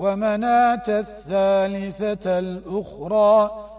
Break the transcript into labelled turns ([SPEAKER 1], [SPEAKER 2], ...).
[SPEAKER 1] ومناة الثالثة الأخرى.